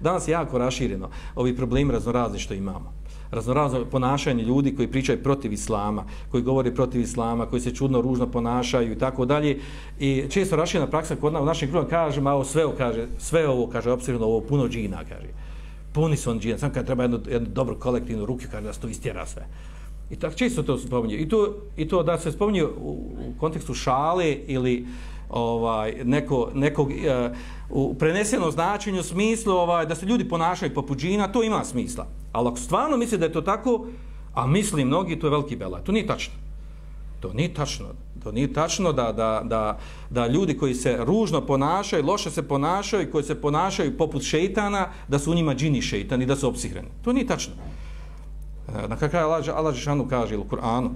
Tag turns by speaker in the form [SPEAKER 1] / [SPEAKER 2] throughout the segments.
[SPEAKER 1] danas je jako rašireno ovi problemi raznorazni što imamo raznorazno ponašanje ljudi koji pričaju protiv islama, koji govore protiv islama, koji se čudno ružno ponašaju i tako dalje. I često raširena praksa kod nas u našim krugom kaže, malo sve ovo kaže, sve ovo kaže opsirno ovo puno džina kaže. Puni su on džina, sam kad treba jednu, jednu dobru kolektivnu ruku kaže da se to istjera sve. I tako često to spominje. I to, I to da se spominje u, u kontekstu šale ili ovaj neko nekog uh, u prenesenom značenju smislu ovaj da se ljudi ponašaju poput džina, to ima smisla. Ali ako stvarno misli da je to tako, a misli mnogi, to je veliki belaj. To nije tačno. To nije tačno. To nije tačno da, da, da, da ljudi koji se ružno ponašaju, loše se ponašaju, koji se ponašaju poput šeitana, da su u njima džini šeitani, da su opsihreni. To nije tačno. E, na kakav Allah, Allah Žešanu kaže u Kur'anu,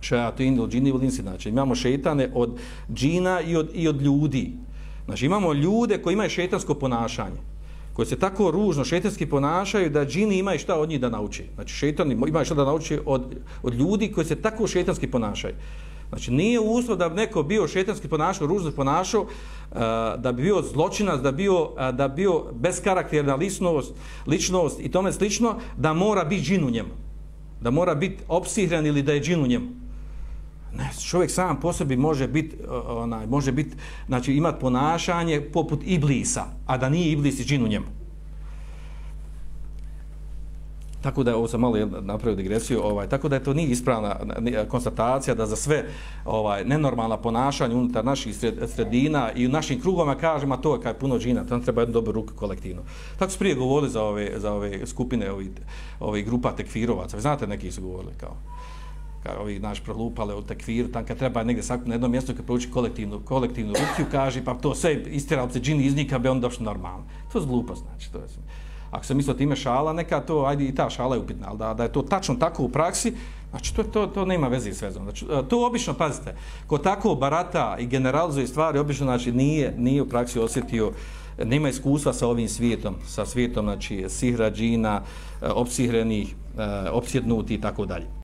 [SPEAKER 1] šajatin ili džini ili insi, znači imamo šeitane od džina i od, i od ljudi. Znači imamo ljude koji imaju šetansko ponašanje koji se tako ružno šetanski ponašaju da džini imaju šta od njih da nauči. Znači šetani imaju šta da nauči od, od ljudi koji se tako šetanski ponašaju. Znači nije uslov da bi neko bio šetanski ponašao, ružno ponašao, eh, da bi bio zločinac, da bio, eh, da bio beskarakterna ličnost, ličnost i tome slično, da mora biti džin u njemu. Da mora biti opsihran ili da je džin u njemu. Ne, čovjek sam po sebi može biti, onaj, može biti, znači imat ponašanje poput iblisa, a da nije iblis i džin u njemu. Tako da ovo sam malo napravio digresiju, ovaj, tako da je to nije ispravna konstatacija da za sve ovaj nenormalna ponašanja unutar naših sredina i u našim krugovima kažemo to je kaj puno džina, tam treba jednu dobru ruku kolektivno. Tako su prije govorili za ove, za ove skupine, ovi, ove grupa tekfirovaca. Vi znate, neki su govorili kao kao ovi naš prolupale u takvir, tam kad treba negdje sakupno na jednom mjestu kad prouči kolektivnu, kolektivnu rukiju, kaže pa to sve istirali se džini iz njih, bi on došlo normalno. To je glupo znači. To je, ako se misli time šala, neka to, ajde i ta šala je upitna, ali da, da je to tačno tako u praksi, znači to, to, to nema veze s vezom. Znači, e, to obično, pazite, ko tako barata i generalizuje stvari, obično znači, nije, nije u praksi osjetio, nema iskustva sa ovim svijetom, sa svijetom, znači, sihra, džina, e, opsihrenih, e, opsjednuti i tako dalje.